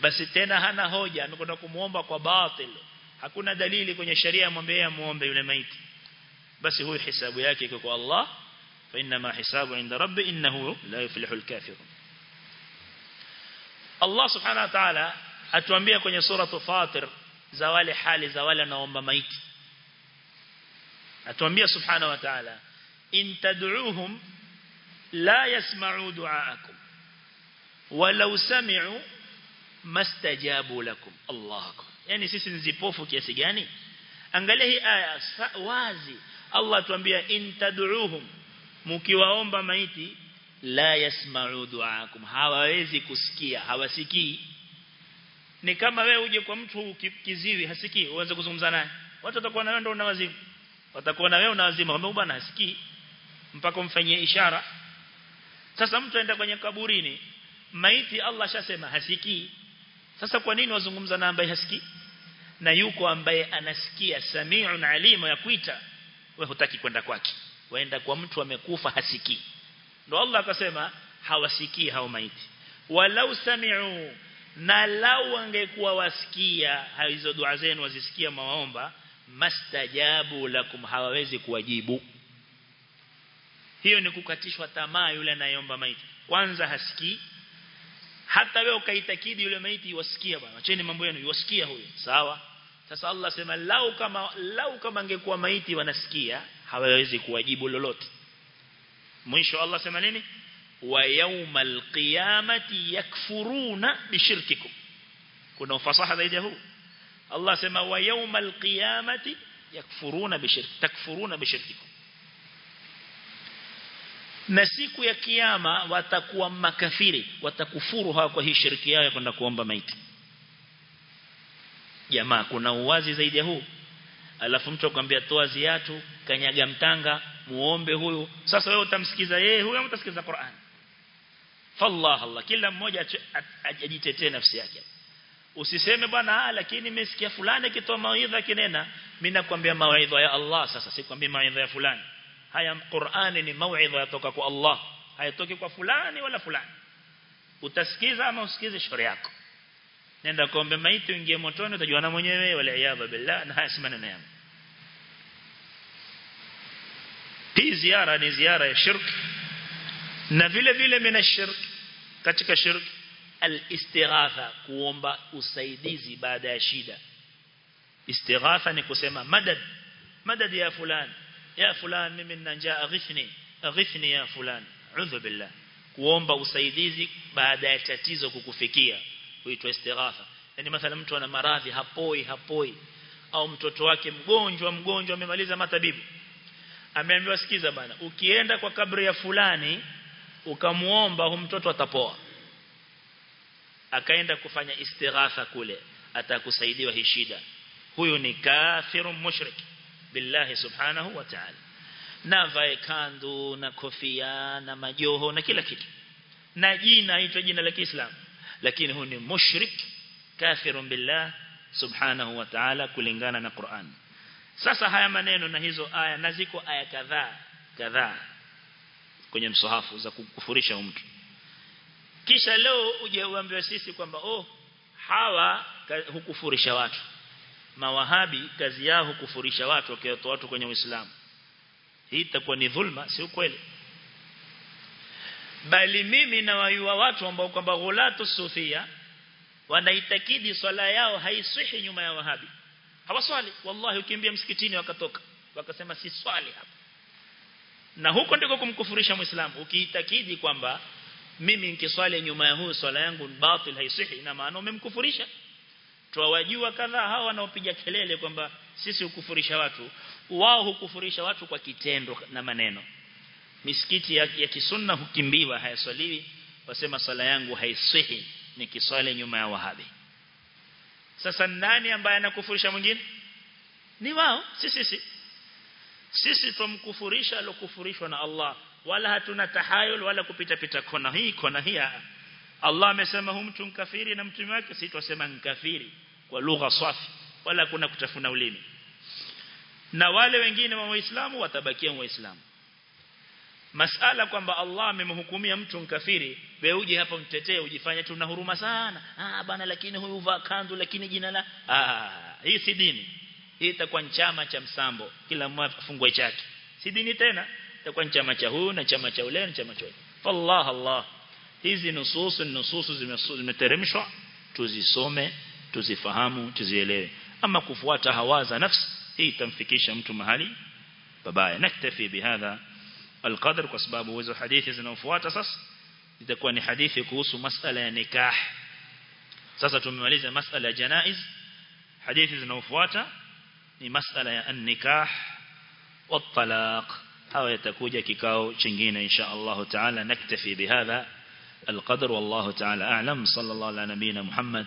Speaker 1: Basi tena hana hoja amekwenda kumuomba kwa batil. Hakuna dalili kwenye sharia mwambie muombe yule maiti basi huyu hisabu yake iko kwa Allah fa inna ma hisabu inda rabbi innahu la yuflihul kafirun Allah subhanahu wa ta'ala atuambia kwenye sura Fatir za wale hali za wale wanaomba maiti atuambia subhanahu wa ta'ala in tad'uuhum la yasma'u du'aakum walau sami'u mastajabu lakum Allah yani sisi nzipofu zipofu kiasi gani? Angalia hii aya wazi. Allah atuambia in tad'uuhum mkiwaomba maiti la yasma'u du'aakum hawawezi kusikia hawasikii. Ni kama wewe uje kwa mtu kiziwi hasikii uanze kuzungumza naye. Watu watakuwa na wewe ndio unawazimu watakuwa na wewe unawazimu kwamba bwana hasikii mpaka umfanyie ishara. Sasa mtu aenda kwenye kaburini maiti Allah shasema hasikii sasa kwa nini wazungumza na ambaye hasikii? Na yuko ambaye anasikia sami'un alimu ya kuita wewe hutaki kwenda kwake. Waenda kwa mtu amekufa hasikii. Ndo Allah akasema hawasikii hao maiti. Walau sami'u na lau angekuwa wasikia hizo dua zenu wazisikia mawaomba mastajabu lakum hawawezi kuwajibu. Hiyo ni kukatishwa tamaa yule anayeomba maiti. Kwanza hasikii hata wewe ukaitakidi yule maiti wasikia bwana acheni mambo yenu wasikia huyo sawa sasa Allah sema lau kama lau kama angekuwa maiti wanasikia hawawezi kuwajibu lolote mwisho Allah sema nini wa yawmal qiyamati yakfuruna bishirkikum kuna ufasaha zaidi huu Allah sema wa yawmal qiyamati yakfuruna bishirk takfuruna bishirkikum na siku ya kiyama watakuwa makafiri watakufuru hawa kwa hii shiriki yao ya kwenda kuomba maiti. Jamaa kuna uwazi zaidi ya huu? Alafu mtu akwambia toa ziatu kanyaga mtanga muombe huyu. Sasa wewe utamsikiza yeye huyo mtasikiza Qur'an? Fallah Allah kila mmoja ajitetee nafsi yake. Usiseme bwana lakini nimesikia fulani kitoa mawaidha kinena mimi nakwambia mawaidha ya Allah sasa sikwambia mawaidha ya fulani haya Qur'ani ni mauidha yatoka kwa Allah. Hayatoki kwa fulani wala fulani. Utasikiza ama usikize shauri yako. Nenda kuombe maiti uingie motoni utajuana mwenyewe wala iyadha billah na haya si maneno yangu. Hii ziara ni ziara ya shirk. Na vile vile mina shirk katika shirk al-istighatha kuomba usaidizi baada ya shida. Istighatha ni kusema madad madad ya fulani ya fulan mimi nina njaa aghithni aghithni ya fulan udhu billah. Kuomba usaidizi baada ya tatizo kukufikia huitwa istighatha yani mathalan mtu ana maradhi hapoi hapoi. Au mtoto wake mgonjwa mgonjwa amemaliza matabibu. Ameambiwa sikiza bana ukienda kwa kabri ya fulani ukamuomba huyo mtoto atapoa. Akaenda kufanya istighatha kule atakusaidiwa hii shida. Huyu ni kafiru mushrik billahi subhanahu wa ta'ala na vae kandu na kofia na majoho na kila kitu na jina aitwa jina la Kiislamu lakini huyu ni mushrik kafirun billah subhanahu wa ta'ala kulingana na Qur'an sasa haya maneno na hizo aya na ziko aya kadhaa kadhaa kwenye msahafu za kukufurisha mtu kisha leo uje uambiwe sisi kwamba oh hawa hukufurisha watu mawahabi kazi yao kufurisha watu wakiwatoa watu kwenye Uislamu. Hii itakuwa ni dhulma si ukweli? Bali mimi na watu ambao kwamba ghulatu sufia wanaitakidi swala yao haiswihi nyuma ya wahabi. Hawaswali. Wallahi ukimbia msikitini wakatoka. Wakasema si swali hapa. Na huko ndiko kumkufurisha muislamu. Ukiitakidi kwamba mimi nikiswali nyuma ya huyu swala yangu batil haisihi na maana umemkufurisha tuwajua kadhaa hawa wanaopiga kelele kwamba sisi hukufurisha watu. Wao hukufurisha watu kwa kitendo na maneno. Misikiti ya, ya kisunna hukimbiwa hayaswaliwi. Wasema sala yangu haisihi nikiswali nyuma ya wahabi. Sasa nani ambaye anakufurisha mwingine? Ni wao si sisi. Sisi tumkufurisha alokufurishwa na Allah. Wala hatuna tahayul wala kupita pita kona hii kona hii. Allah amesema huyu mtu mkafiri na mtume wake sisi tusema mkafiri kwa lugha safi wala kuna kutafuna ulimi. Na wale wengine wa waislamu watabakia waislamu masala kwamba Allah amemhukumia mtu mkafiri wewe uje hapa mtetee ujifanye tuna huruma sana. Ah bana lakini huyu vaa kanzu lakini jina la ah hii si dini. Hii itakuwa chama cha msambo. Kila mmoja afungwe chake. Si dini tena. Itakuwa chama cha huyu na chama cha ule na chama cha ule. Fallah Allah. Hizi nususu nususu zimeteremshwa. Tuzisome tuzifahamu tuzielewe ama kufuata hawaza nafsi hii itamfikisha mtu mahali babaya naktafi bihadha القدر kwa sababu hizo hadithi zinaofuata sasa itakuwa ni hadithi kuhusu masala ya nikah sasa tumemaliza masala ya janaiz hadithi zinaofuata ni masala ya an-nikah wat-talaq hawa yatakuja kikao chingine insha Allah taala naktafi bihadha القدر والله تعالى أعلم صلى الله على نبينا محمد